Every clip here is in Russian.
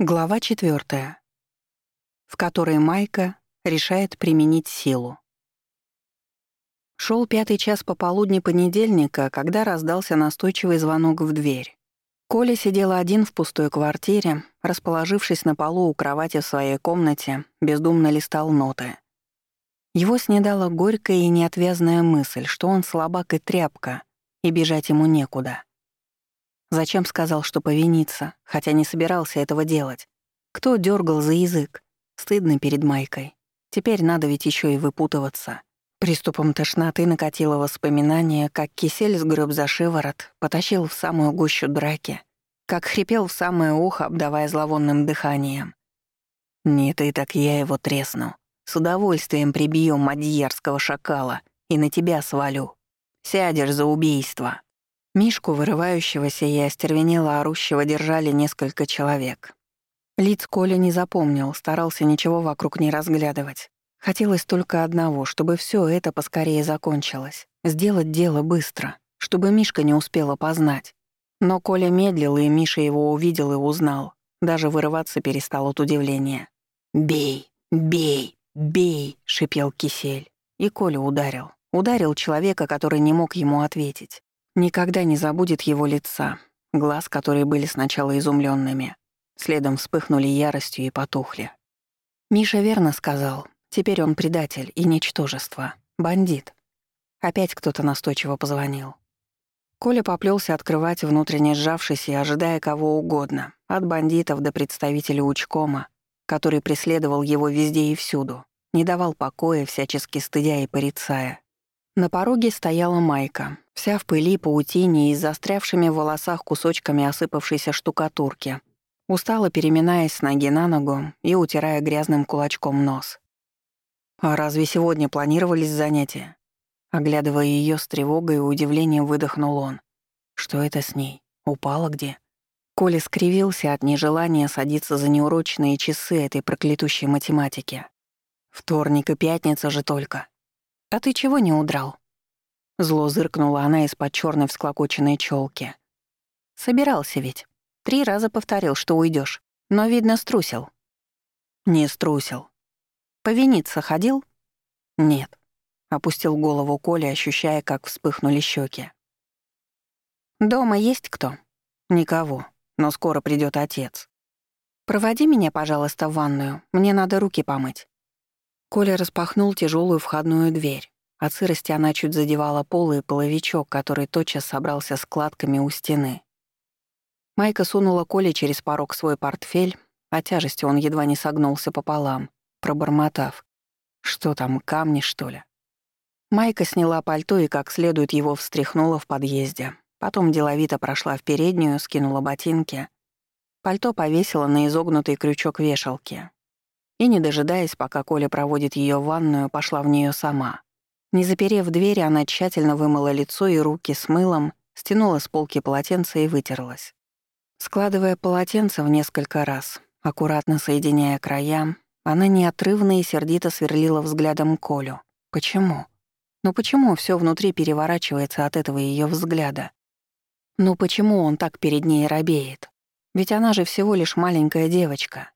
Глава четвертая, в которой Майка решает применить силу. Шел пятый час пополудни понедельника, когда раздался настойчивый звонок в дверь. Коля сидел один в пустой квартире, расположившись на полу у кровати в своей комнате, бездумно листал ноты. Его снедала горькая и неотвязная мысль, что он слабак и тряпка, и бежать ему некуда. Зачем сказал, что повинится, хотя не собирался этого делать? Кто дергал за язык? Стыдно перед Майкой. Теперь надо ведь еще и выпутываться. Приступом тошноты накатило воспоминание, как кисель сгреб за шиворот, потащил в самую гущу драки, как хрипел в самое ухо, обдавая зловонным дыханием. «Не ты, так я его тресну. С удовольствием прибью мадьярского шакала и на тебя свалю. Сядешь за убийство». Мишку, вырывающегося и остервенело орущего, держали несколько человек. Лиц Коля не запомнил, старался ничего вокруг не разглядывать. Хотелось только одного, чтобы все это поскорее закончилось. Сделать дело быстро, чтобы Мишка не успел опознать. Но Коля медлил, и Миша его увидел и узнал. Даже вырываться перестал от удивления. «Бей! Бей! Бей!» — шипел кисель. И Коля ударил. Ударил человека, который не мог ему ответить. Никогда не забудет его лица, глаз, которые были сначала изумленными, следом вспыхнули яростью и потухли. Миша верно сказал, теперь он предатель и ничтожество, бандит. Опять кто-то настойчиво позвонил. Коля поплелся открывать, внутренне сжавшись и ожидая кого угодно, от бандитов до представителя учкома, который преследовал его везде и всюду, не давал покоя, всячески стыдя и порицая. На пороге стояла Майка, вся в пыли, паутине и с застрявшими в волосах кусочками осыпавшейся штукатурки, устало переминаясь с ноги на ногу и утирая грязным кулачком нос. «А разве сегодня планировались занятия?» Оглядывая ее с тревогой и удивлением, выдохнул он. «Что это с ней? Упала где?» Коля скривился от нежелания садиться за неурочные часы этой проклятущей математики. «Вторник и пятница же только. «А ты чего не удрал?» Зло зыркнула она из-под черной всклокоченной челки. «Собирался ведь. Три раза повторил, что уйдешь, но, видно, струсил». «Не струсил». «Повиниться ходил?» «Нет», — опустил голову Коля, ощущая, как вспыхнули щеки. «Дома есть кто?» «Никого, но скоро придет отец». «Проводи меня, пожалуйста, в ванную, мне надо руки помыть». Коля распахнул тяжелую входную дверь. От сырости она чуть задевала пол и половичок, который тотчас собрался складками у стены. Майка сунула Коле через порог свой портфель, от тяжести он едва не согнулся пополам, пробормотав. «Что там, камни, что ли?» Майка сняла пальто и как следует его встряхнула в подъезде. Потом деловито прошла в переднюю, скинула ботинки. Пальто повесила на изогнутый крючок вешалки и, не дожидаясь, пока Коля проводит ее в ванную, пошла в нее сама. Не заперев дверь, она тщательно вымыла лицо и руки с мылом, стянула с полки полотенце и вытерлась. Складывая полотенце в несколько раз, аккуратно соединяя края, она неотрывно и сердито сверлила взглядом Колю. Почему? Ну почему все внутри переворачивается от этого ее взгляда? Ну почему он так перед ней робеет? Ведь она же всего лишь маленькая девочка.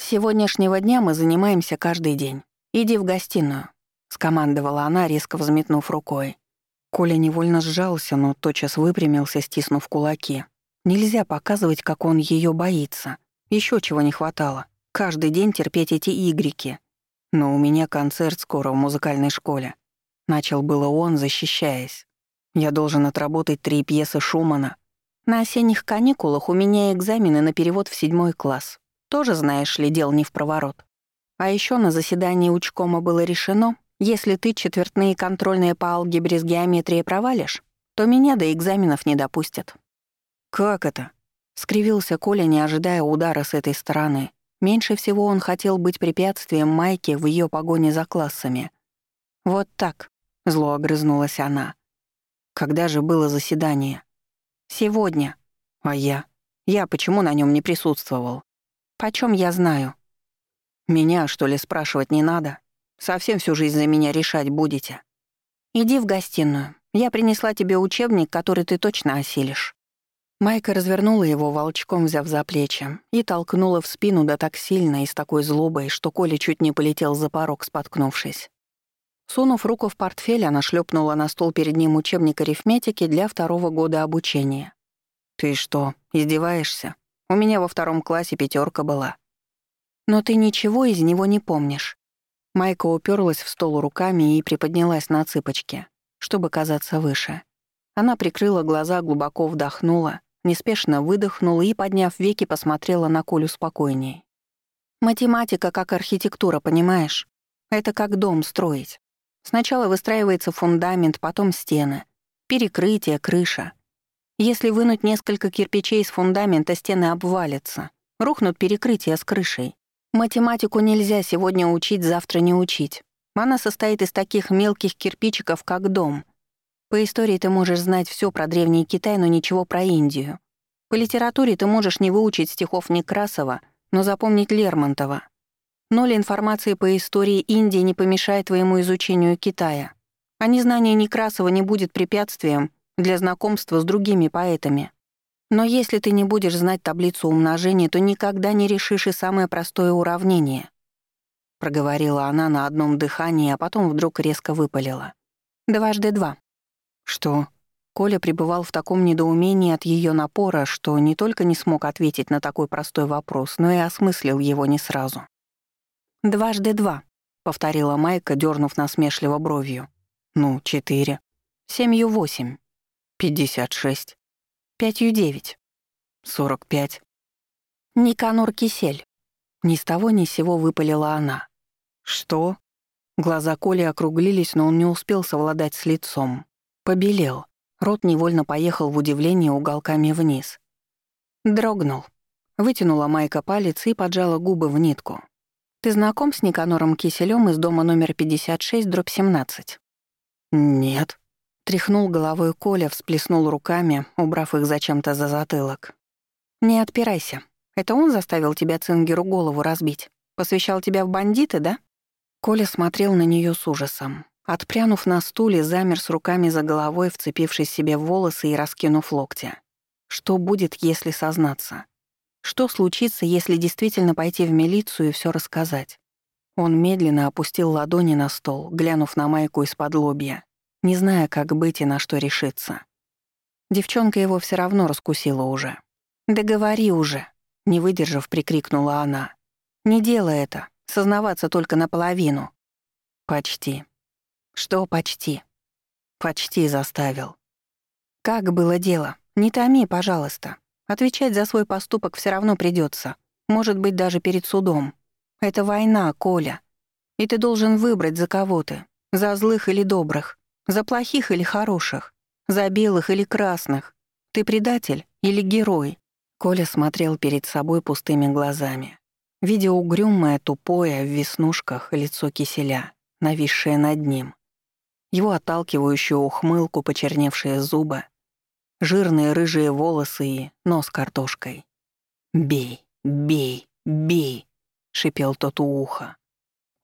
«С сегодняшнего дня мы занимаемся каждый день. Иди в гостиную», — скомандовала она, резко взметнув рукой. Коля невольно сжался, но тотчас выпрямился, стиснув кулаки. Нельзя показывать, как он ее боится. Еще чего не хватало. Каждый день терпеть эти игрики. Но у меня концерт скоро в музыкальной школе. Начал было он, защищаясь. Я должен отработать три пьесы Шумана. На осенних каникулах у меня экзамены на перевод в седьмой класс. Тоже, знаешь ли, дел не в проворот. А еще на заседании учкома было решено, если ты четвертные контрольные по алгебре с геометрией провалишь, то меня до экзаменов не допустят». «Как это?» — скривился Коля, не ожидая удара с этой стороны. Меньше всего он хотел быть препятствием Майки в ее погоне за классами. «Вот так», — зло огрызнулась она. «Когда же было заседание?» «Сегодня». «А я? Я почему на нем не присутствовал?» Почем я знаю? Меня, что ли, спрашивать не надо? Совсем всю жизнь за меня решать будете. Иди в гостиную. Я принесла тебе учебник, который ты точно осилишь. Майка развернула его волчком, взяв за плечи, и толкнула в спину да так сильно и с такой злобой, что Коля чуть не полетел за порог, споткнувшись. Сунув руку в портфель, она шлепнула на стол перед ним учебник арифметики для второго года обучения. «Ты что, издеваешься? У меня во втором классе пятерка была». «Но ты ничего из него не помнишь». Майка уперлась в стол руками и приподнялась на цыпочки, чтобы казаться выше. Она прикрыла глаза, глубоко вдохнула, неспешно выдохнула и, подняв веки, посмотрела на Колю спокойней. «Математика как архитектура, понимаешь? Это как дом строить. Сначала выстраивается фундамент, потом стены, перекрытие, крыша. Если вынуть несколько кирпичей из фундамента, стены обвалятся, рухнут перекрытия с крышей. Математику нельзя сегодня учить, завтра не учить. Она состоит из таких мелких кирпичиков, как дом. По истории ты можешь знать все про Древний Китай, но ничего про Индию. По литературе ты можешь не выучить стихов Некрасова, но запомнить Лермонтова. Ноль информации по истории Индии не помешает твоему изучению Китая, а незнание Некрасова не будет препятствием для знакомства с другими поэтами. Но если ты не будешь знать таблицу умножения, то никогда не решишь и самое простое уравнение. Проговорила она на одном дыхании, а потом вдруг резко выпалила. Дважды два. Что? Коля пребывал в таком недоумении от ее напора, что не только не смог ответить на такой простой вопрос, но и осмыслил его не сразу. «Дважды два», — повторила Майка, дернув насмешливо бровью. «Ну, четыре. Семью восемь. Пятьдесят шесть. Пятью девять. Сорок пять». «Никанор Кисель». Ни с того ни с сего выпалила она. «Что?» Глаза Коли округлились, но он не успел совладать с лицом. Побелел. Рот невольно поехал в удивление уголками вниз. Дрогнул. Вытянула Майка палец и поджала губы в нитку. Ты знаком с Никанором Киселем из дома номер 56, дробь 17? Нет. Тряхнул головой Коля, всплеснул руками, убрав их зачем-то за затылок. Не отпирайся. Это он заставил тебя Цингеру голову разбить? Посвящал тебя в бандиты, да? Коля смотрел на нее с ужасом. Отпрянув на стуле, замер с руками за головой, вцепившись себе в волосы и раскинув локти. Что будет, если сознаться? Что случится, если действительно пойти в милицию и все рассказать? Он медленно опустил ладони на стол, глянув на майку из-под лобья, не зная, как быть и на что решиться. Девчонка его все равно раскусила уже. «Да говори уже!» — не выдержав, прикрикнула она. «Не делай это, сознаваться только наполовину». «Почти». «Что почти?» «Почти заставил». «Как было дело? Не томи, пожалуйста. Отвечать за свой поступок все равно придется, может быть, даже перед судом. Это война, Коля. И ты должен выбрать, за кого ты. За злых или добрых, за плохих или хороших, за белых или красных. Ты предатель или герой?» Коля смотрел перед собой пустыми глазами, видя угрюмое, тупое, в веснушках лицо киселя, нависшее над ним. Его отталкивающую ухмылку, почерневшие зубы, жирные рыжие волосы и нос картошкой. «Бей, бей, бей!» — шипел тот у уха.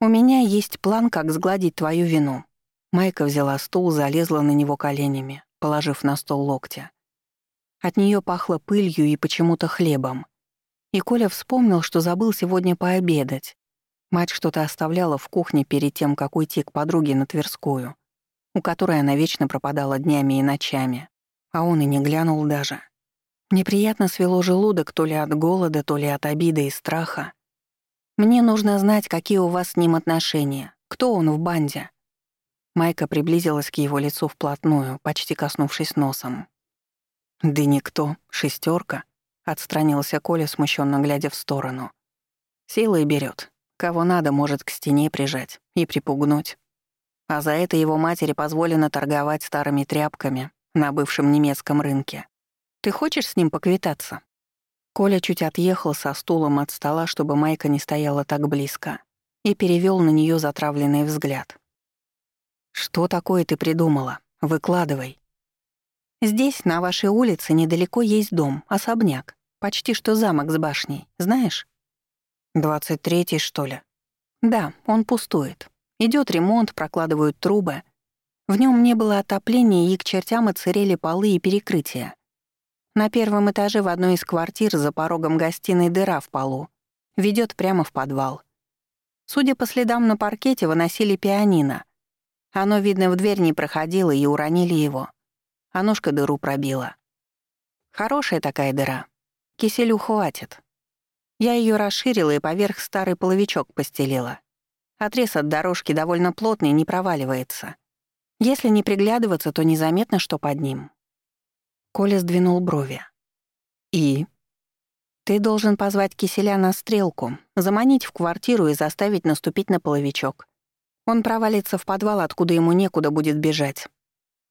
«У меня есть план, как сгладить твою вину». Майка взяла стул, залезла на него коленями, положив на стол локтя. От нее пахло пылью и почему-то хлебом. И Коля вспомнил, что забыл сегодня пообедать. Мать что-то оставляла в кухне перед тем, как уйти к подруге на Тверскую, у которой она вечно пропадала днями и ночами а он и не глянул даже. Неприятно свело желудок то ли от голода, то ли от обиды и страха. «Мне нужно знать, какие у вас с ним отношения, кто он в банде». Майка приблизилась к его лицу вплотную, почти коснувшись носом. «Да никто, шестерка, отстранился Коля, смущенно глядя в сторону. «Силой берет, кого надо, может к стене прижать и припугнуть. А за это его матери позволено торговать старыми тряпками, на бывшем немецком рынке. Ты хочешь с ним поквитаться?» Коля чуть отъехал со стулом от стола, чтобы Майка не стояла так близко, и перевел на нее затравленный взгляд. «Что такое ты придумала? Выкладывай». «Здесь, на вашей улице, недалеко есть дом, особняк, почти что замок с башней, знаешь?» «Двадцать третий, что ли?» «Да, он пустует. Идет ремонт, прокладывают трубы. В нем не было отопления, и к чертям оцерели полы и перекрытия. На первом этаже в одной из квартир за порогом гостиной дыра в полу. Ведет прямо в подвал. Судя по следам на паркете, выносили пианино. Оно, видно, в дверь не проходило и уронили его. А ножка дыру пробила. Хорошая такая дыра. Киселю хватит. Я ее расширила и поверх старый половичок постелила. Отрез от дорожки довольно плотный, не проваливается. Если не приглядываться, то незаметно, что под ним. Коля сдвинул брови. «И?» «Ты должен позвать киселя на стрелку, заманить в квартиру и заставить наступить на половичок. Он провалится в подвал, откуда ему некуда будет бежать.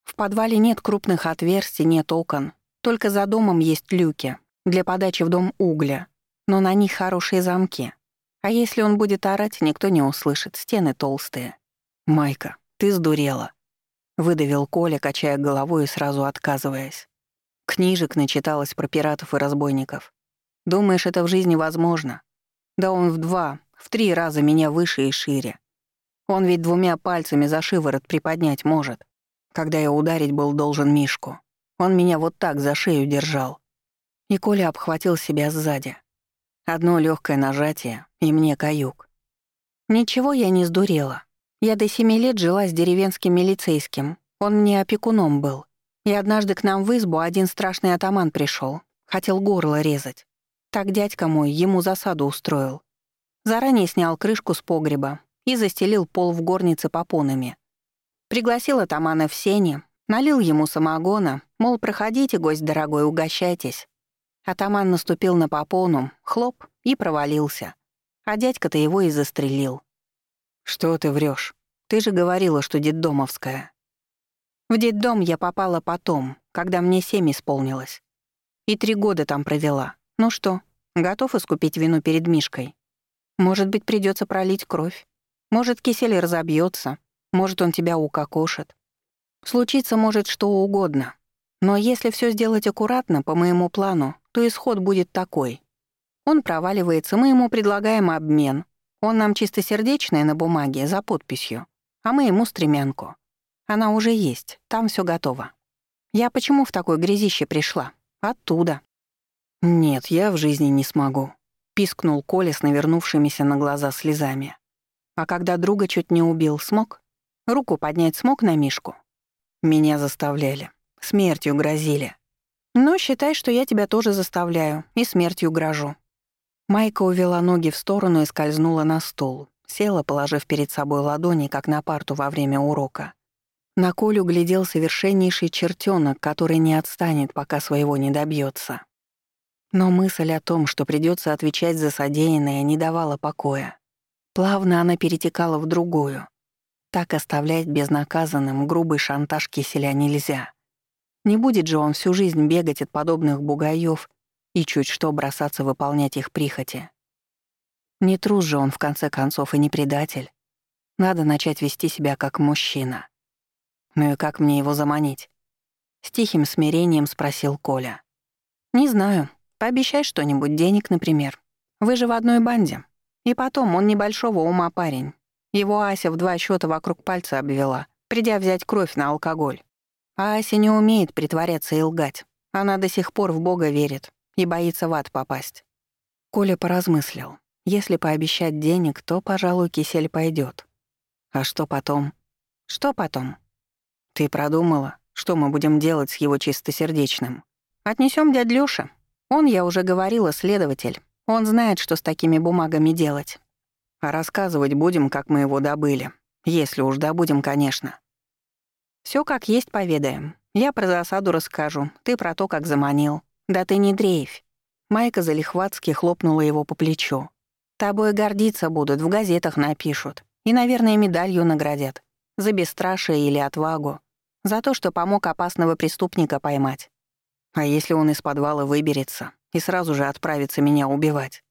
В подвале нет крупных отверстий, нет окон. Только за домом есть люки для подачи в дом угля, но на них хорошие замки. А если он будет орать, никто не услышит, стены толстые. «Майка, ты сдурела», — выдавил Коля, качая головой и сразу отказываясь. Книжек начиталась про пиратов и разбойников. Думаешь, это в жизни возможно? Да он в два, в три раза меня выше и шире. Он ведь двумя пальцами за шиворот приподнять может. Когда я ударить был должен Мишку. Он меня вот так за шею держал. И Коля обхватил себя сзади. Одно легкое нажатие, и мне каюк. Ничего я не сдурела. Я до семи лет жила с деревенским милицейским. Он мне опекуном был. И однажды к нам в избу один страшный атаман пришел, Хотел горло резать. Так дядька мой ему засаду устроил. Заранее снял крышку с погреба и застелил пол в горнице попонами. Пригласил атамана в сене, налил ему самогона, мол, проходите, гость дорогой, угощайтесь. Атаман наступил на попону, хлоп, и провалился. А дядька-то его и застрелил. «Что ты врешь? Ты же говорила, что детдомовская». В детдом я попала потом, когда мне семь исполнилось. И три года там провела. Ну что, готов искупить вину перед Мишкой? Может быть, придется пролить кровь. Может, кисель разобьется, может, он тебя укокошит. Случиться может что угодно. Но если все сделать аккуратно, по моему плану, то исход будет такой. Он проваливается, мы ему предлагаем обмен. Он нам чистосердечное на бумаге, за подписью, а мы ему стремянку. Она уже есть, там все готово. Я почему в такой грязище пришла? Оттуда. Нет, я в жизни не смогу. Пискнул Коля с навернувшимися на глаза слезами. А когда друга чуть не убил, смог? Руку поднять смог на Мишку? Меня заставляли. Смертью грозили. Ну, считай, что я тебя тоже заставляю и смертью грожу. Майка увела ноги в сторону и скользнула на стул. Села, положив перед собой ладони, как на парту во время урока. На Колю глядел совершеннейший чертенок, который не отстанет, пока своего не добьется. Но мысль о том, что придется отвечать за содеянное, не давала покоя. Плавно она перетекала в другую. Так оставлять безнаказанным грубый шантаж киселя нельзя. Не будет же он всю жизнь бегать от подобных бугаев и чуть что бросаться выполнять их прихоти. Не трус же он, в конце концов, и не предатель. Надо начать вести себя как мужчина. Ну и как мне его заманить? С тихим смирением спросил Коля. Не знаю. Пообещай что-нибудь, денег, например. Вы же в одной банде. И потом, он небольшого ума парень. Его Ася в два счета вокруг пальца обвела, придя взять кровь на алкоголь. А Ася не умеет притворяться и лгать. Она до сих пор в Бога верит и боится в ад попасть. Коля поразмыслил. Если пообещать денег, то, пожалуй, кисель пойдет. А что потом? Что потом? «Ты продумала, что мы будем делать с его чистосердечным? Отнесем дядь Лёша. Он, я уже говорила, следователь. Он знает, что с такими бумагами делать. А рассказывать будем, как мы его добыли. Если уж добудем, конечно. Все как есть поведаем. Я про засаду расскажу, ты про то, как заманил. Да ты не дрейфь». Майка залихватски хлопнула его по плечу. «Тобой гордиться будут, в газетах напишут. И, наверное, медалью наградят. За бесстрашие или отвагу. За то, что помог опасного преступника поймать. А если он из подвала выберется и сразу же отправится меня убивать?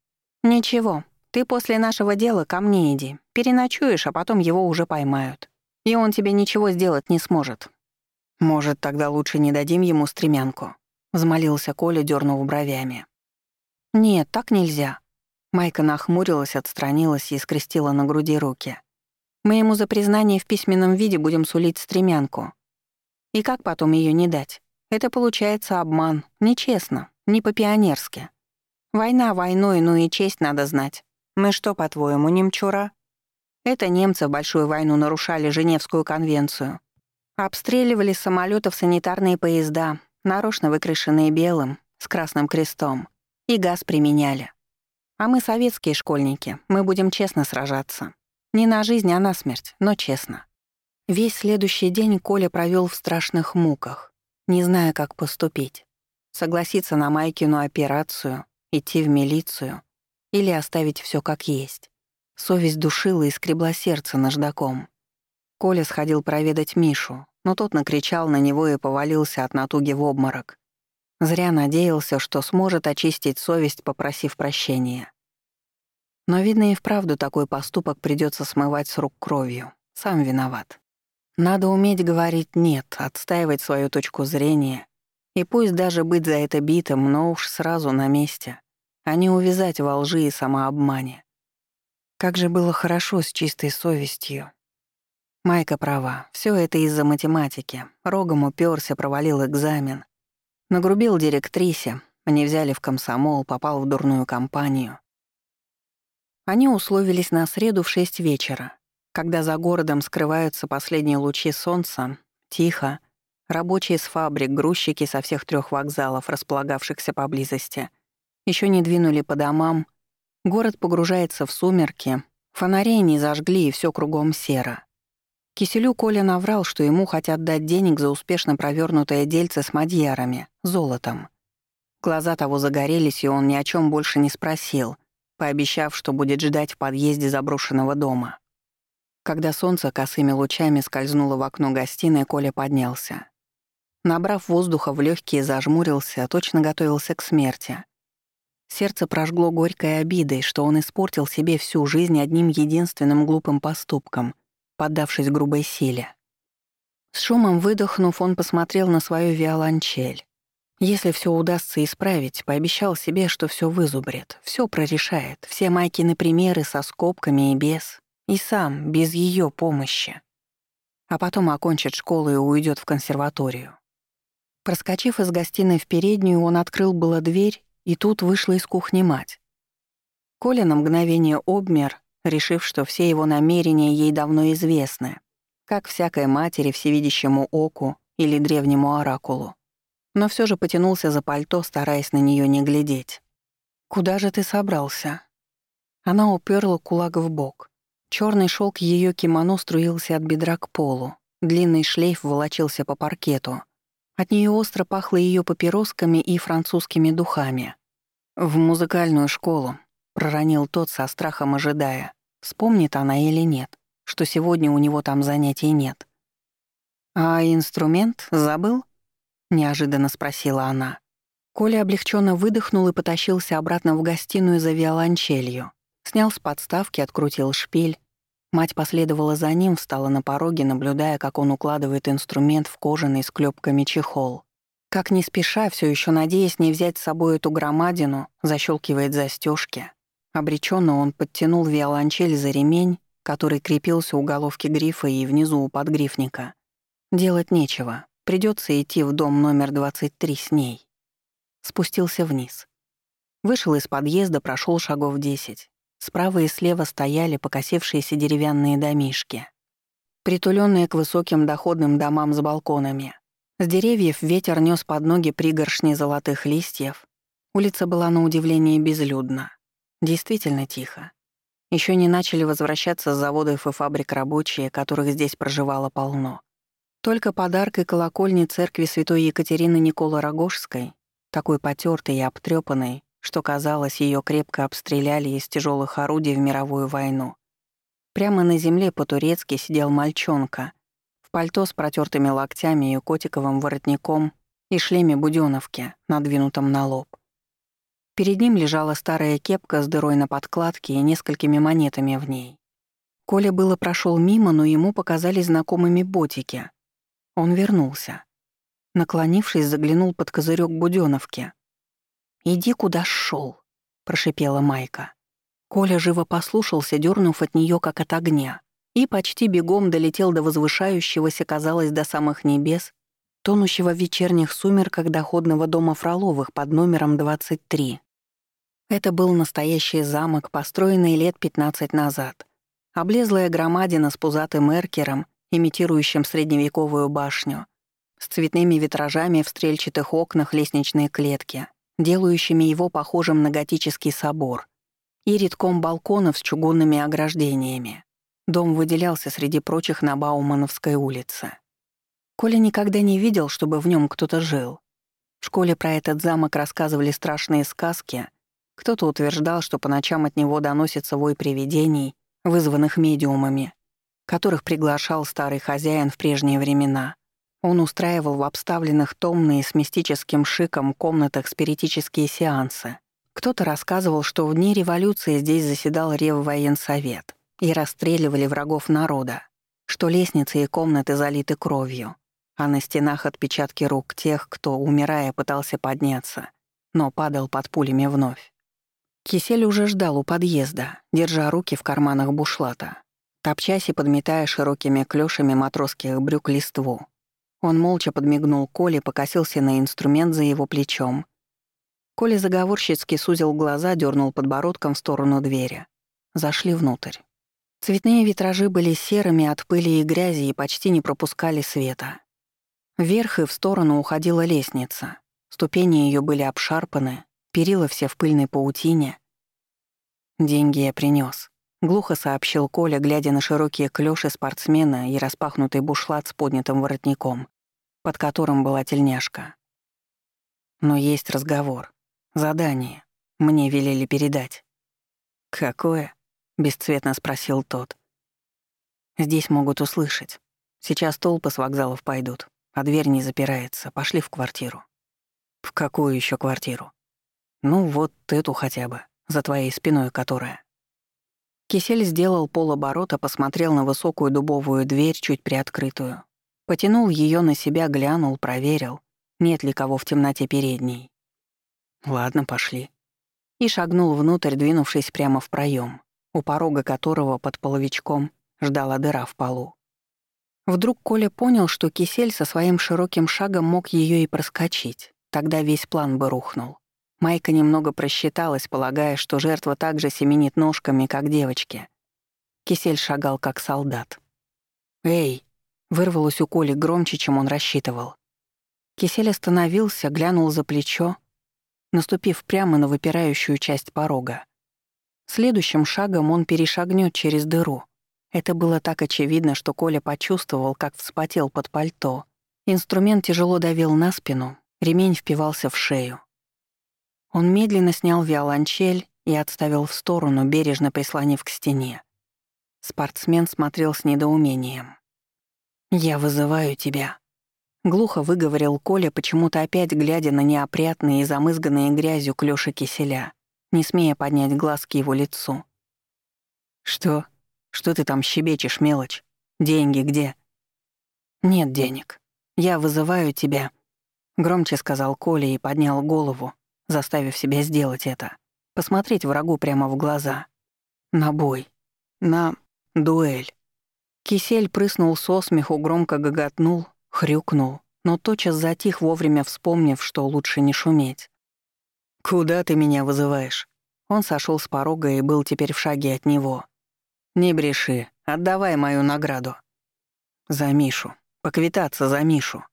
Ничего, ты после нашего дела ко мне иди. Переночуешь, а потом его уже поймают. И он тебе ничего сделать не сможет. Может, тогда лучше не дадим ему стремянку? Взмолился Коля, дернув бровями. Нет, так нельзя. Майка нахмурилась, отстранилась и скрестила на груди руки. Мы ему за признание в письменном виде будем сулить стремянку, и как потом ее не дать? Это получается обман. Нечестно, не по-пионерски. Война войной, ну и честь надо знать. Мы что, по-твоему, немчура? Это немцы в Большую войну нарушали Женевскую конвенцию. Обстреливали самолетов санитарные поезда, нарочно выкрашенные белым, с красным крестом. И газ применяли. А мы советские школьники, мы будем честно сражаться. Не на жизнь, а на смерть, но честно. Весь следующий день Коля провел в страшных муках, не зная, как поступить. Согласиться на Майкину операцию, идти в милицию или оставить все как есть. Совесть душила и скребла сердце наждаком. Коля сходил проведать Мишу, но тот накричал на него и повалился от натуги в обморок. Зря надеялся, что сможет очистить совесть, попросив прощения. Но, видно, и вправду такой поступок придется смывать с рук кровью. Сам виноват. Надо уметь говорить «нет», отстаивать свою точку зрения, и пусть даже быть за это битым, но уж сразу на месте, а не увязать во лжи и самообмане. Как же было хорошо с чистой совестью. Майка права, все это из-за математики. Рогом уперся, провалил экзамен. Нагрубил директрисе, они взяли в комсомол, попал в дурную компанию. Они условились на среду в шесть вечера, когда за городом скрываются последние лучи солнца, тихо, рабочие с фабрик, грузчики со всех трех вокзалов, располагавшихся поблизости, еще не двинули по домам, город погружается в сумерки, фонарей не зажгли и все кругом серо. Киселю Коля наврал, что ему хотят дать денег за успешно провернутое дельце с мадьярами, золотом. Глаза того загорелись, и он ни о чем больше не спросил, пообещав, что будет ждать в подъезде заброшенного дома. Когда солнце косыми лучами скользнуло в окно гостиной, Коля поднялся. Набрав воздуха в легкие, зажмурился, точно готовился к смерти. Сердце прожгло горькой обидой, что он испортил себе всю жизнь одним единственным глупым поступком — поддавшись грубой силе. С шумом выдохнув, он посмотрел на свою виолончель. Если все удастся исправить, пообещал себе, что все вызубрит, все прорешает, все Майкины примеры со скобками и без, и сам, без ее помощи. А потом окончит школу и уйдет в консерваторию. Проскочив из гостиной в переднюю, он открыл было дверь, и тут вышла из кухни мать. Коля на мгновение обмер, решив, что все его намерения ей давно известны, как всякой матери, всевидящему оку или древнему оракулу. Но все же потянулся за пальто, стараясь на нее не глядеть. «Куда же ты собрался?» Она уперла кулак в бок. Черный шелк ее кимоно струился от бедра к полу. Длинный шлейф волочился по паркету. От нее остро пахло ее папиросками и французскими духами. В музыкальную школу, — проронил тот со страхом, ожидая, вспомнит она или нет, что сегодня у него там занятий нет. «А инструмент забыл?» — неожиданно спросила она. Коля облегченно выдохнул и потащился обратно в гостиную за виолончелью. Снял с подставки, открутил шпиль. Мать последовала за ним, встала на пороге, наблюдая, как он укладывает инструмент в кожаный с клепками чехол. Как не спеша, все еще надеясь не взять с собой эту громадину, защелкивает застежки. Обреченно он подтянул виолончель за ремень, который крепился у головки грифа и внизу у подгрифника. Делать нечего, придется идти в дом номер 23 с ней. Спустился вниз. Вышел из подъезда, прошел шагов 10. Справа и слева стояли покосившиеся деревянные домишки, притуленные к высоким доходным домам с балконами. С деревьев ветер нес под ноги пригоршни золотых листьев. Улица была на удивление безлюдна. Действительно тихо. Еще не начали возвращаться с заводов и фабрик рабочие, которых здесь проживало полно. Только подарок и колокольни церкви святой Екатерины Николы Рогожской, такой потертой и обтрепанной, что, казалось, ее крепко обстреляли из тяжелых орудий в мировую войну. Прямо на земле по-турецки сидел мальчонка в пальто с протертыми локтями и котиковым воротником и шлеме будёновки, надвинутом на лоб. Перед ним лежала старая кепка с дырой на подкладке и несколькими монетами в ней. Коля было прошел мимо, но ему показались знакомыми ботики. Он вернулся. Наклонившись, заглянул под козырек Будённовки. «Иди куда шел, прошипела Майка. Коля живо послушался, дернув от нее как от огня, и почти бегом долетел до возвышающегося, казалось, до самых небес, тонущего в вечерних сумерках доходного дома Фроловых под номером 23. Это был настоящий замок, построенный лет 15 назад. Облезлая громадина с пузатым эркером, имитирующим средневековую башню, с цветными витражами в стрельчатых окнах лестничной клетки, делающими его похожим на готический собор, и редком балконов с чугунными ограждениями. Дом выделялся среди прочих на Баумановской улице. Коля никогда не видел, чтобы в нем кто-то жил. В школе про этот замок рассказывали страшные сказки. Кто-то утверждал, что по ночам от него доносится вой привидений, вызванных медиумами, которых приглашал старый хозяин в прежние времена. Он устраивал в обставленных томные с мистическим шиком комнатах спиритические сеансы. Кто-то рассказывал, что в дни революции здесь заседал Реввоенсовет и расстреливали врагов народа, что лестницы и комнаты залиты кровью, а на стенах отпечатки рук тех, кто, умирая, пытался подняться, но падал под пулями вновь. Кисель уже ждал у подъезда, держа руки в карманах бушлата, топчась и подметая широкими клёшами матросских брюк листву. Он молча подмигнул Коле, покосился на инструмент за его плечом. Коля заговорщицки сузил глаза, дернул подбородком в сторону двери. Зашли внутрь. Цветные витражи были серыми от пыли и грязи и почти не пропускали света. Вверх и в сторону уходила лестница. Ступени ее были обшарпаны, перила все в пыльной паутине. «Деньги я принес, глухо сообщил Коля, глядя на широкие клёши спортсмена и распахнутый бушлат с поднятым воротником, под которым была тельняшка. Но есть разговор. Задание. Мне велели передать. «Какое?» — бесцветно спросил тот. «Здесь могут услышать. Сейчас толпы с вокзалов пойдут, а дверь не запирается. Пошли в квартиру». «В какую еще квартиру?» «Ну, вот эту хотя бы, за твоей спиной которая». Кисель сделал полоборота, посмотрел на высокую дубовую дверь, чуть приоткрытую. Потянул ее на себя, глянул, проверил, нет ли кого в темноте передней. «Ладно, пошли», и шагнул внутрь, двинувшись прямо в проем, у порога которого под половичком ждала дыра в полу. Вдруг Коля понял, что кисель со своим широким шагом мог ее и проскочить. Тогда весь план бы рухнул. Майка немного просчиталась, полагая, что жертва также семенит ножками, как девочки. Кисель шагал, как солдат. «Эй!» — вырвалось у Коли громче, чем он рассчитывал. Кисель остановился, глянул за плечо, наступив прямо на выпирающую часть порога. Следующим шагом он перешагнет через дыру. Это было так очевидно, что Коля почувствовал, как вспотел под пальто. Инструмент тяжело давил на спину, ремень впивался в шею. Он медленно снял виолончель и отставил в сторону, бережно прислонив к стене. Спортсмен смотрел с недоумением. «Я вызываю тебя», Глухо выговорил Коля, почему-то опять глядя на неопрятные и замызганные грязью клёши киселя, не смея поднять глаз к его лицу. «Что? Что ты там щебечешь, мелочь? Деньги где?» «Нет денег. Я вызываю тебя», — громче сказал Коля и поднял голову, заставив себя сделать это. Посмотреть врагу прямо в глаза. На бой. На дуэль. Кисель прыснул со смеху, громко гоготнул, Хрюкнул, но тотчас затих, вовремя вспомнив, что лучше не шуметь. «Куда ты меня вызываешь?» Он сошел с порога и был теперь в шаге от него. «Не бреши, отдавай мою награду». «За Мишу. Поквитаться за Мишу».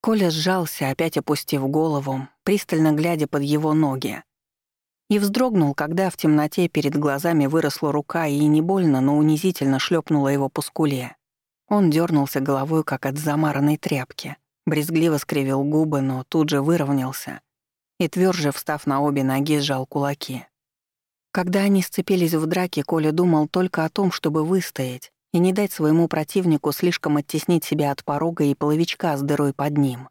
Коля сжался, опять опустив голову, пристально глядя под его ноги. И вздрогнул, когда в темноте перед глазами выросла рука и не больно, но унизительно шлепнула его по скуле. Он дернулся головой, как от замаранной тряпки, брезгливо скривил губы, но тут же выровнялся и, тверже встав на обе ноги, сжал кулаки. Когда они сцепились в драке, Коля думал только о том, чтобы выстоять и не дать своему противнику слишком оттеснить себя от порога и половичка с дырой под ним.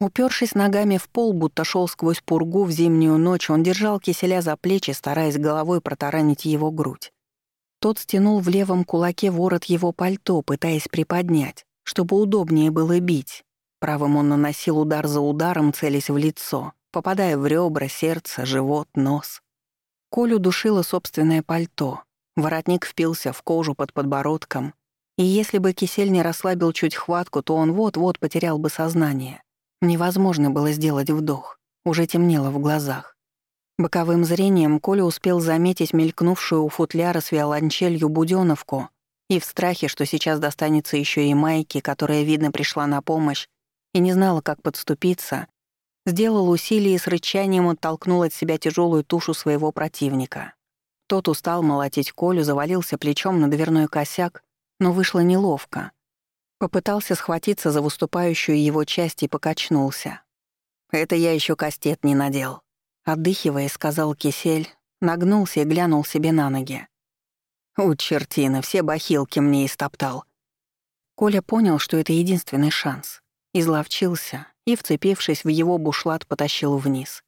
Упершись ногами в пол, будто шел сквозь пургу в зимнюю ночь, он держал киселя за плечи, стараясь головой протаранить его грудь. Тот стянул в левом кулаке ворот его пальто, пытаясь приподнять, чтобы удобнее было бить. Правым он наносил удар за ударом, целясь в лицо, попадая в ребра, сердце, живот, нос. Колю душило собственное пальто. Воротник впился в кожу под подбородком. И если бы кисель не расслабил чуть хватку, то он вот-вот потерял бы сознание. Невозможно было сделать вдох. Уже темнело в глазах. Боковым зрением Коля успел заметить мелькнувшую у футляра с виолончелью будёновку и в страхе, что сейчас достанется еще и Майки, которая, видно, пришла на помощь и не знала, как подступиться, сделал усилие и с рычанием оттолкнул от себя тяжелую тушу своего противника. Тот устал молотить Колю, завалился плечом на дверной косяк, но вышло неловко. Попытался схватиться за выступающую его часть и покачнулся. «Это я еще кастет не надел», — отдыхивая, сказал Кисель, нагнулся и глянул себе на ноги. «У чертина, все бахилки мне истоптал». Коля понял, что это единственный шанс. Изловчился и, вцепившись в его бушлат, потащил вниз.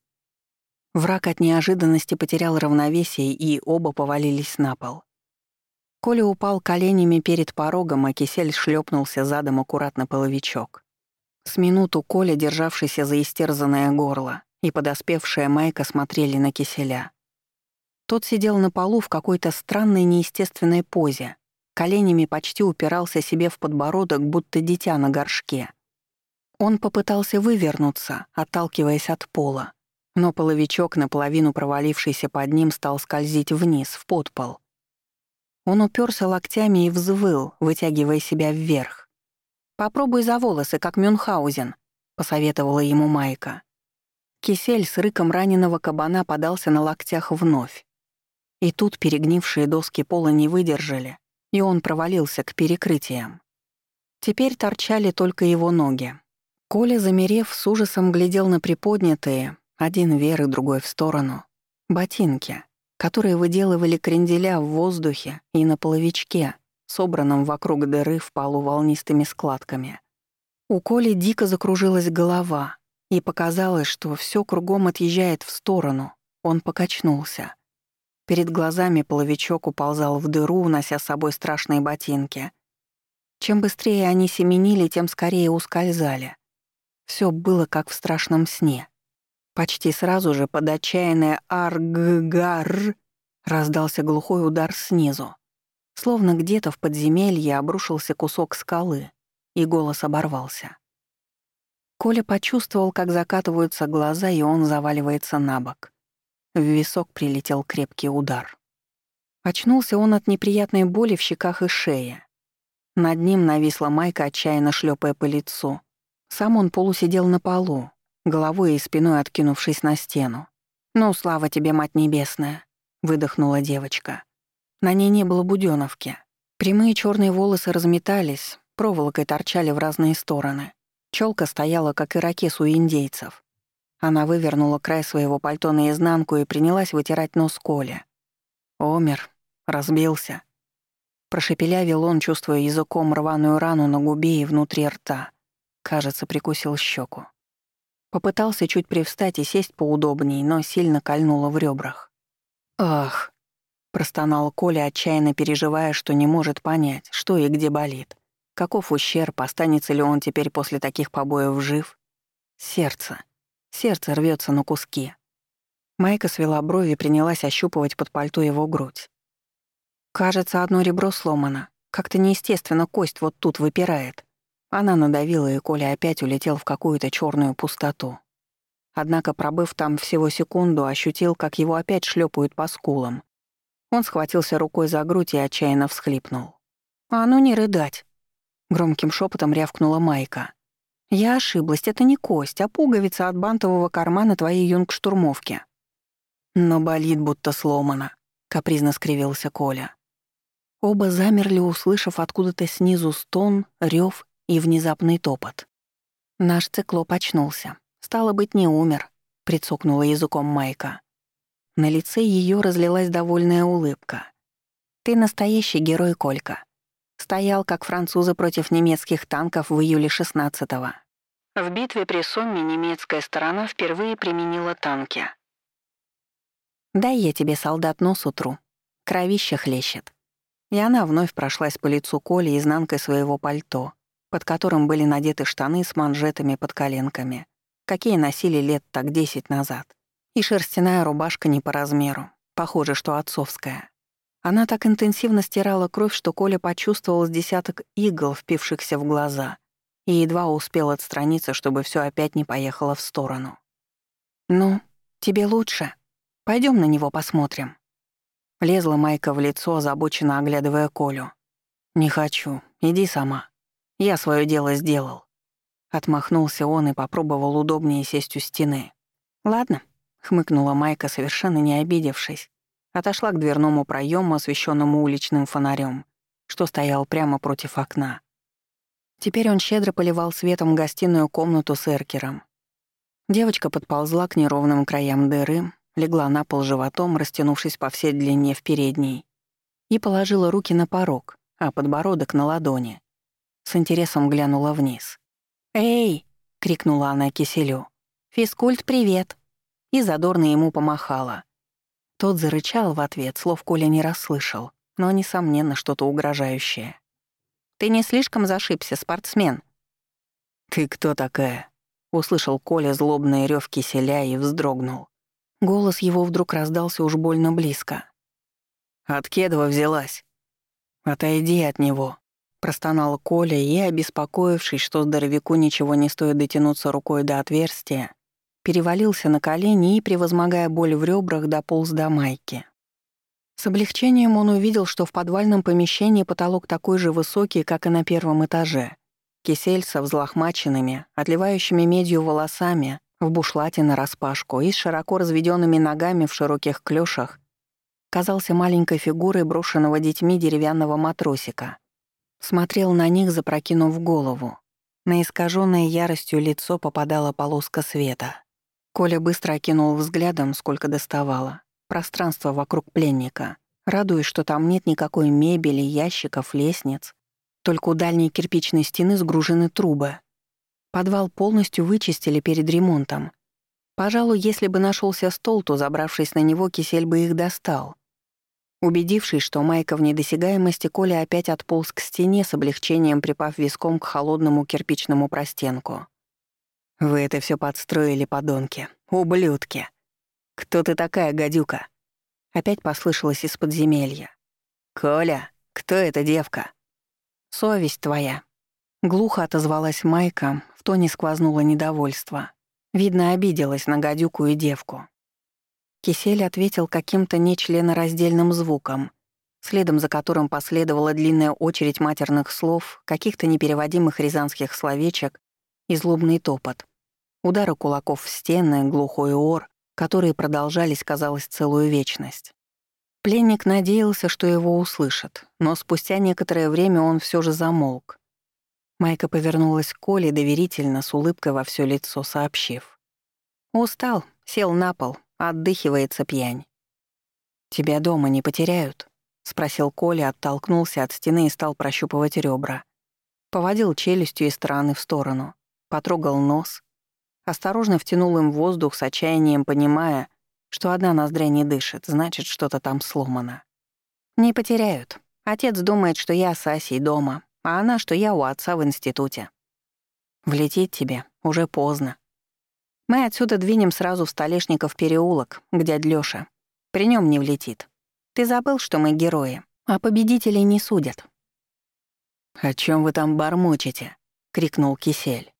Враг от неожиданности потерял равновесие, и оба повалились на пол. Коля упал коленями перед порогом, а кисель шлепнулся задом аккуратно половичок. С минуту Коля, державшийся за истерзанное горло, и подоспевшая Майка смотрели на киселя. Тот сидел на полу в какой-то странной неестественной позе, коленями почти упирался себе в подбородок, будто дитя на горшке. Он попытался вывернуться, отталкиваясь от пола, но половичок, наполовину провалившийся под ним, стал скользить вниз, в подпол. Он уперся локтями и взвыл, вытягивая себя вверх. «Попробуй за волосы, как Мюнхгаузен», — посоветовала ему Майка. Кисель с рыком раненого кабана подался на локтях вновь. И тут перегнившие доски пола не выдержали, и он провалился к перекрытиям. Теперь торчали только его ноги. Коля, замерев, с ужасом глядел на приподнятые, один вверх и другой в сторону, ботинки, которые выделывали кренделя в воздухе и на половичке, собранном вокруг дыры в полу волнистыми складками. У Коли дико закружилась голова, и показалось, что все кругом отъезжает в сторону. Он покачнулся. Перед глазами половичок уползал в дыру, унося с собой страшные ботинки. Чем быстрее они семенили, тем скорее ускользали. Все было как в страшном сне. Почти сразу же под отчаянное «арггар» раздался глухой удар снизу. Словно где-то в подземелье обрушился кусок скалы, и голос оборвался. Коля почувствовал, как закатываются глаза, и он заваливается на бок. В висок прилетел крепкий удар. Очнулся он от неприятной боли в щеках и шее. Над ним нависла майка, отчаянно шлепая по лицу. Сам он полусидел на полу, головой и спиной откинувшись на стену. «Ну, слава тебе, Мать Небесная!» — выдохнула девочка. На ней не было будёновки. Прямые черные волосы разметались, проволокой торчали в разные стороны. Челка стояла, как ирокез у индейцев. Она вывернула край своего пальто наизнанку и принялась вытирать нос Коля. Омер, разбился. Прошепелявил он, чувствуя языком рваную рану на губе и внутри рта. Кажется, прикусил щеку. Попытался чуть привстать и сесть поудобней, но сильно кольнуло в ребрах. «Ах!» — простонал Коля, отчаянно переживая, что не может понять, что и где болит. Каков ущерб, останется ли он теперь после таких побоев жив? Сердце. Сердце рвется на куски. Майка свела брови и принялась ощупывать под пальто его грудь. «Кажется, одно ребро сломано. Как-то неестественно кость вот тут выпирает. Она надавила, и Коля опять улетел в какую-то черную пустоту. Однако, пробыв там всего секунду, ощутил, как его опять шлепают по скулам. Он схватился рукой за грудь и отчаянно всхлипнул. «А ну не рыдать!» Громким шепотом рявкнула Майка. «Я ошиблась, это не кость, а пуговица от бантового кармана твоей юнг-штурмовки». «Но болит, будто сломано», — капризно скривился Коля. Оба замерли, услышав откуда-то снизу стон, рев и внезапный топот. Наш циклоп очнулся. Стало быть, не умер, прицокнула языком Майка. На лице ее разлилась довольная улыбка. Ты настоящий герой, Колька. Стоял, как французы против немецких танков в июле 16-го. В битве при Сомме немецкая сторона впервые применила танки. «Дай я тебе, солдат, нос утру. Кровище хлещет». И она вновь прошлась по лицу Коли изнанкой своего пальто, под которым были надеты штаны с манжетами под коленками, какие носили лет так десять назад, и шерстяная рубашка не по размеру, похоже, что отцовская. Она так интенсивно стирала кровь, что Коля почувствовал с десяток игл, впившихся в глаза, и едва успел отстраниться, чтобы все опять не поехало в сторону. «Ну, тебе лучше? Пойдем на него посмотрим». Лезла Майка в лицо, озабоченно оглядывая Колю. «Не хочу. Иди сама. Я свое дело сделал». Отмахнулся он и попробовал удобнее сесть у стены. «Ладно», — хмыкнула Майка, совершенно не обидевшись, отошла к дверному проему, освещенному уличным фонарем, что стоял прямо против окна. Теперь он щедро поливал светом гостиную комнату с эркером. Девочка подползла к неровным краям дыры, легла на пол животом, растянувшись по всей длине в передней, и положила руки на порог, а подбородок на ладони. С интересом глянула вниз. «Эй!» — крикнула она киселю. «Физкульт, привет!» И задорно ему помахала. Тот зарычал в ответ, слов Коля не расслышал, но, несомненно, что-то угрожающее. «Ты не слишком зашибся, спортсмен?» «Ты кто такая?» — услышал Коля злобный рёв киселя и вздрогнул. Голос его вдруг раздался уж больно близко. «От Кедова взялась?» «Отойди от него», — простонал Коля и, обеспокоившись, что здоровяку ничего не стоит дотянуться рукой до отверстия, перевалился на колени и, превозмогая боль в ребрах, дополз до майки. С облегчением он увидел, что в подвальном помещении потолок такой же высокий, как и на первом этаже. Кисель со взлохмаченными, отливающими медью волосами, в бушлате нараспашку и с широко разведенными ногами в широких клёшах казался маленькой фигурой брошенного детьми деревянного матросика. Смотрел на них, запрокинув голову. На искаженное яростью лицо попадала полоска света. Коля быстро окинул взглядом, сколько доставало. Пространство вокруг пленника. Радуясь, что там нет никакой мебели, ящиков, лестниц. Только у дальней кирпичной стены сгружены трубы. Подвал полностью вычистили перед ремонтом. Пожалуй, если бы нашелся стол, то, забравшись на него, кисель бы их достал. Убедившись, что майка в недосягаемости, Коля опять отполз к стене с облегчением, припав виском к холодному кирпичному простенку. «Вы это все подстроили, подонки. Ублюдки. Кто ты такая, гадюка?» Опять послышалось из подземелья. «Коля, кто эта девка?» «Совесть твоя». Глухо отозвалась Майка, в тоне сквознуло недовольство. Видно, обиделась на гадюку и девку. Кисель ответил каким-то нечленораздельным звуком, следом за которым последовала длинная очередь матерных слов, каких-то непереводимых рязанских словечек и злобный топот. Удары кулаков в стены, глухой ор, которые продолжались, казалось, целую вечность. Пленник надеялся, что его услышат, но спустя некоторое время он все же замолк. Майка повернулась к Коле доверительно, с улыбкой во все лицо, сообщив. «Устал, сел на пол, отдыхивается пьянь». «Тебя дома не потеряют?» — спросил Коля, оттолкнулся от стены и стал прощупывать ребра. Поводил челюстью из стороны в сторону, потрогал нос, осторожно втянул им воздух с отчаянием, понимая, что одна ноздря не дышит, значит, что-то там сломано. «Не потеряют. Отец думает, что я с Асей дома, а она, что я у отца в институте. Влетит тебе, уже поздно. Мы отсюда двинем сразу в Столешников переулок, к дядь Лёше. При нем не влетит. Ты забыл, что мы герои, а победителей не судят». «О чем вы там бормочете?» — крикнул Кисель.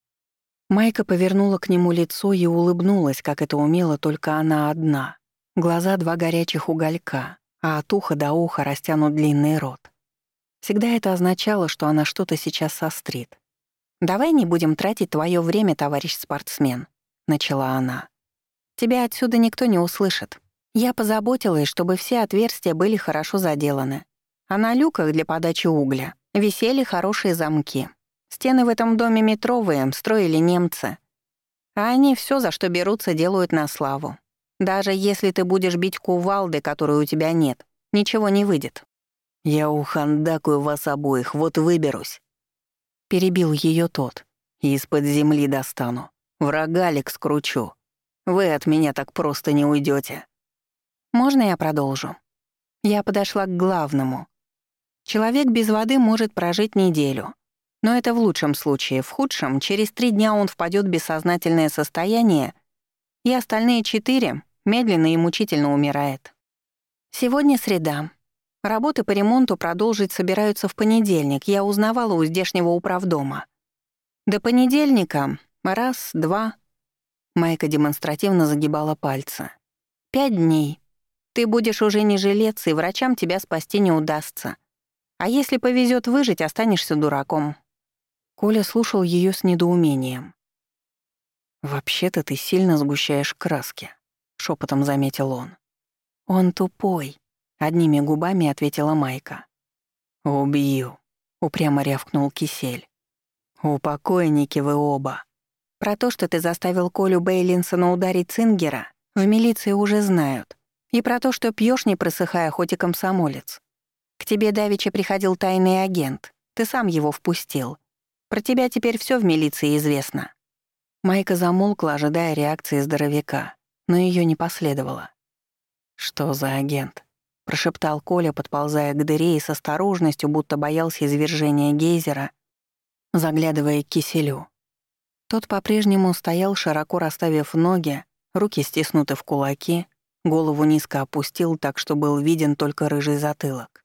Майка повернула к нему лицо и улыбнулась, как это умела только она одна. Глаза два горячих уголька, а от уха до уха растянут длинный рот. Всегда это означало, что она что-то сейчас сострит. «Давай не будем тратить твое время, товарищ спортсмен», — начала она. «Тебя отсюда никто не услышит. Я позаботилась, чтобы все отверстия были хорошо заделаны. А на люках для подачи угля висели хорошие замки. Стены в этом доме метровые, строили немцы. А они все, за что берутся, делают на славу. Даже если ты будешь бить кувалды, которой у тебя нет, ничего не выйдет. Я ухандакаю вас обоих, вот выберусь. Перебил ее тот. Из-под земли достану. Врагалик скручу. Вы от меня так просто не уйдете. Можно я продолжу? Я подошла к главному. Человек без воды может прожить неделю, но это в лучшем случае. В худшем, через три дня он впадет в бессознательное состояние, и остальные четыре медленно и мучительно умирает. Сегодня среда. Работы по ремонту продолжить собираются в понедельник, я узнавала у здешнего управдома. До понедельника раз, два. Майка демонстративно загибала пальцы. Пять дней. Ты будешь уже не жилец, и врачам тебя спасти не удастся. А если повезет выжить, останешься дураком. Коля слушал ее с недоумением. «Вообще-то ты сильно сгущаешь краски», — шепотом заметил он. «Он тупой», — одними губами ответила Майка. «Убью», — упрямо рявкнул Кисель. «Упокойники вы оба». Про то, что ты заставил Колю Бейлинсона ударить Цингера, в милиции уже знают. И про то, что пьешь не просыхая, хоть и комсомолец. К тебе давеча приходил тайный агент. Ты сам его впустил. Про тебя теперь все в милиции известно». Майка замолкла, ожидая реакции здоровяка, но ее не последовало. «Что за агент?» — прошептал Коля, подползая к дыре и с осторожностью, будто боялся извержения гейзера, заглядывая к киселю. Тот по-прежнему стоял, широко расставив ноги, руки стиснуты в кулаки, голову низко опустил так, что был виден только рыжий затылок.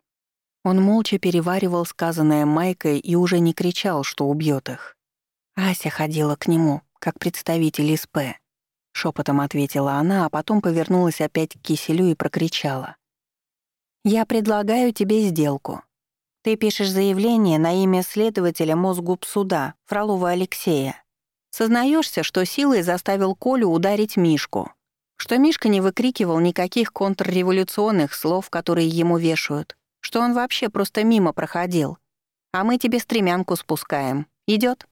Он молча переваривал сказанное Майкой и уже не кричал, что убьет их. Ася ходила к нему, как представитель СП. Шепотом ответила она, а потом повернулась опять к киселю и прокричала. «Я предлагаю тебе сделку. Ты пишешь заявление на имя следователя Мосгубсуда Фролова Алексея. Сознаешься, что силой заставил Колю ударить Мишку, что Мишка не выкрикивал никаких контрреволюционных слов, которые ему вешают, что он вообще просто мимо проходил. А мы тебе стремянку спускаем. Идёт?»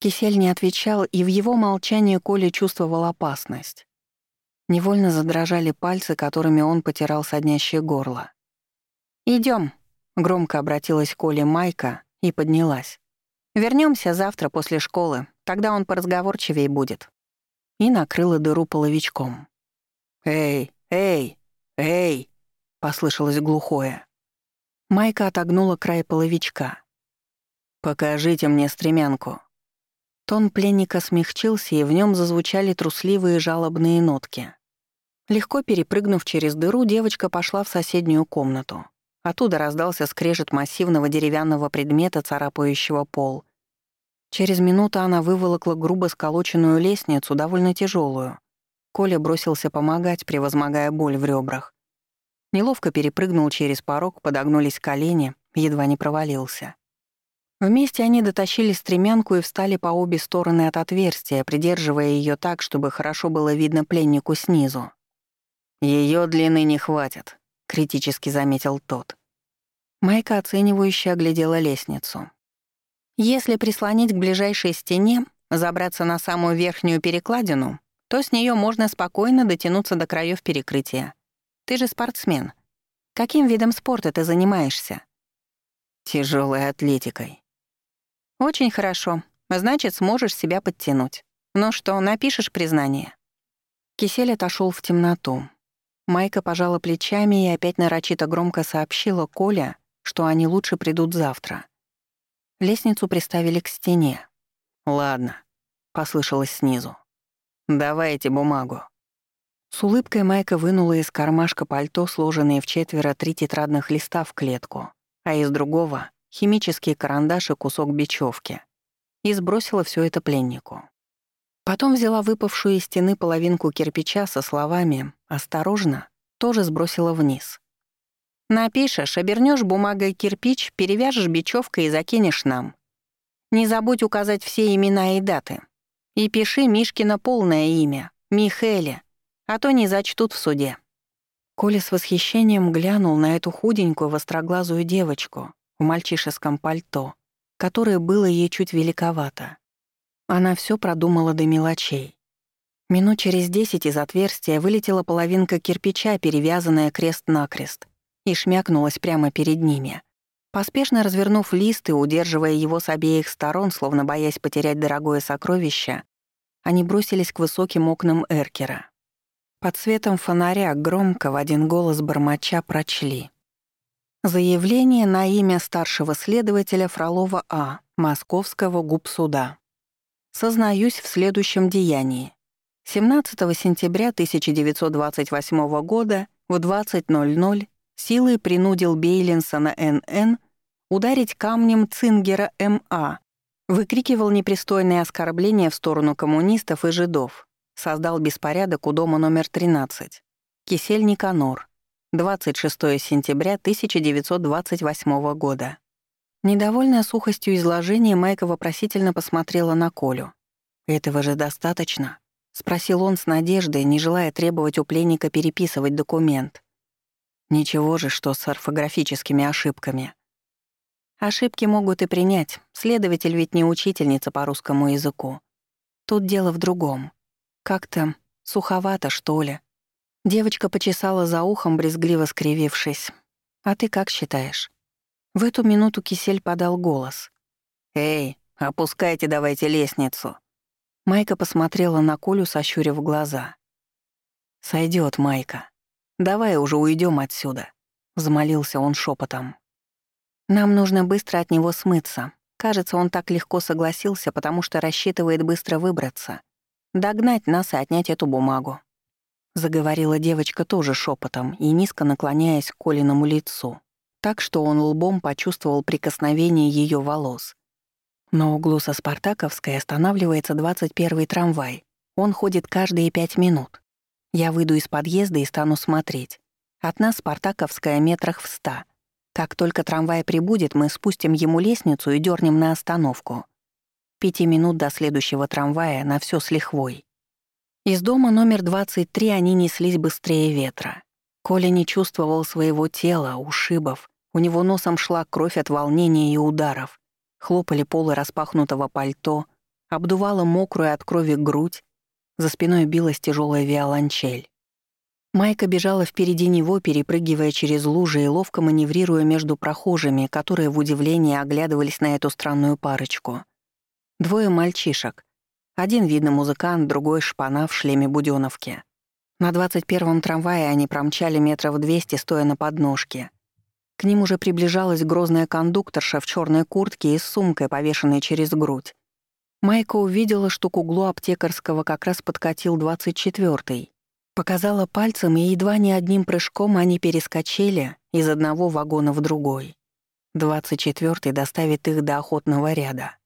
Кисель не отвечал, и в его молчании Коля чувствовал опасность. Невольно задрожали пальцы, которыми он потирал соднящее горло. «Идём», — громко обратилась Коле Майка и поднялась. Вернёмся завтра после школы, тогда он поразговорчивее будет». И накрыла дыру половичком. «Эй, эй, эй!» — послышалось глухое. Майка отогнула край половичка. «Покажите мне стремянку». Тон пленника смягчился, и в нем зазвучали трусливые жалобные нотки. Легко перепрыгнув через дыру, девочка пошла в соседнюю комнату. Оттуда раздался скрежет массивного деревянного предмета, царапающего пол. Через минуту она выволокла грубо сколоченную лестницу, довольно тяжелую. Коля бросился помогать, превозмогая боль в ребрах. Неловко перепрыгнул через порог, подогнулись колени, едва не провалился. Вместе они дотащили стремянку и встали по обе стороны от отверстия, придерживая ее так, чтобы хорошо было видно пленнику снизу. Ее длины не хватит», — критически заметил тот. Майка оценивающе оглядела лестницу. «Если прислонить к ближайшей стене, забраться на самую верхнюю перекладину, то с нее можно спокойно дотянуться до краев перекрытия. Ты же спортсмен. Каким видом спорта ты занимаешься? Тяжелой атлетикой. Очень хорошо. Значит, сможешь себя подтянуть. Ну что, напишешь признание? Кисель отошел в темноту. Майка пожала плечами и опять нарочито громко сообщила Коля, что они лучше придут завтра. Лестницу приставили к стене. «Ладно», — послышалось снизу. «Давайте бумагу». С улыбкой Майка вынула из кармашка пальто сложенные в четверо три тетрадных листа в клетку, а из другого — химический карандаш и кусок бечевки, и сбросила все это пленнику. Потом взяла выпавшую из стены половинку кирпича со словами «Осторожно», тоже сбросила вниз. «Напишешь, обернешь бумагой кирпич, перевяжешь бечевкой и закинешь нам. Не забудь указать все имена и даты. И пиши Мишкина полное имя — Михеля, а то не зачтут в суде». Коля с восхищением глянул на эту худенькую востроглазую девочку в мальчишеском пальто, которое было ей чуть великовато. Она все продумала до мелочей. Минут через десять из отверстия вылетела половинка кирпича, перевязанная крест-накрест, и шмякнулась прямо перед ними. Поспешно развернув лист и удерживая его с обеих сторон, словно боясь потерять дорогое сокровище, они бросились к высоким окнам Эркера. Под светом фонаря громко в один голос бормоча прочли. Заявление на имя старшего следователя Фролова А. Московского губсуда. Сознаюсь в следующем деянии. 17 сентября 1928 года в 20.00 Силой принудил Бейлинса на НН ударить камнем Цингера МА, выкрикивал непристойные оскорбления в сторону коммунистов и жидов, создал беспорядок у дома номер 13. Кисель Никанор, 26 сентября 1928 года. Недовольная сухостью изложения, Майка вопросительно посмотрела на Колю. «Этого же достаточно?» — спросил он с надеждой, не желая требовать у пленника переписывать документ. «Ничего же, что с орфографическими ошибками». Ошибки могут и принять, следователь ведь не учительница по русскому языку. Тут дело в другом. Как-то суховато, что ли. Девочка почесала за ухом, брезгливо скривившись. «А ты как считаешь?» В эту минуту Кисель подал голос. «Эй, опускайте давайте лестницу!» Майка посмотрела на Колю, сощурив глаза. Сойдет, Майка. Давай уже уйдем отсюда», — взмолился он шепотом. «Нам нужно быстро от него смыться. Кажется, он так легко согласился, потому что рассчитывает быстро выбраться. Догнать нас и отнять эту бумагу». Заговорила девочка тоже шепотом и низко наклоняясь к Колиному лицу так что он лбом почувствовал прикосновение ее волос. На углу со Спартаковской останавливается 21-й трамвай. Он ходит каждые пять минут. Я выйду из подъезда и стану смотреть. От нас Спартаковская метрах в ста. Как только трамвай прибудет, мы спустим ему лестницу и дернем на остановку. Пяти минут до следующего трамвая на все с лихвой. Из дома номер 23 они неслись быстрее ветра. Коля не чувствовал своего тела, ушибов. У него носом шла кровь от волнения и ударов. Хлопали полы распахнутого пальто, обдувала мокрую от крови грудь. За спиной билась тяжелая виолончель. Майка бежала впереди него, перепрыгивая через лужи и ловко маневрируя между прохожими, которые в удивлении оглядывались на эту странную парочку. Двое мальчишек. Один, видно, музыкант, другой — шпана в шлеме будённовки. На 21-м трамвае они промчали метров 200, стоя на подножке. К ним уже приближалась грозная кондукторша в черной куртке и с сумкой, повешенной через грудь. Майка увидела, что к углу аптекарского как раз подкатил 24-й. Показала пальцем, и едва не одним прыжком они перескочили из одного вагона в другой. 24-й доставит их до охотного ряда.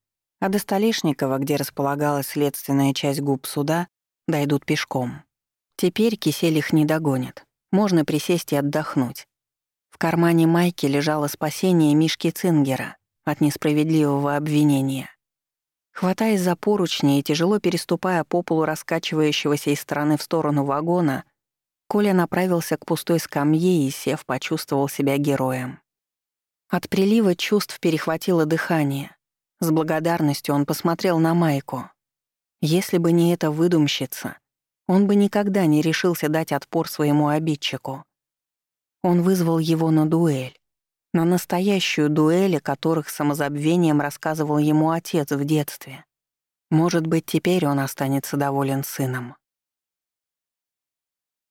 А до Столешникова, где располагалась следственная часть губ суда, дойдут пешком. Теперь кисель их не догонит. Можно присесть и отдохнуть. В кармане майки лежало спасение Мишки Цингера от несправедливого обвинения. Хватаясь за поручни и тяжело переступая по полу раскачивающегося из стороны в сторону вагона, Коля направился к пустой скамье и, сев, почувствовал себя героем. От прилива чувств перехватило дыхание. С благодарностью он посмотрел на Майку. Если бы не эта выдумщица, он бы никогда не решился дать отпор своему обидчику. Он вызвал его на дуэль. На настоящую дуэль, о которых самозабвением рассказывал ему отец в детстве. Может быть, теперь он останется доволен сыном.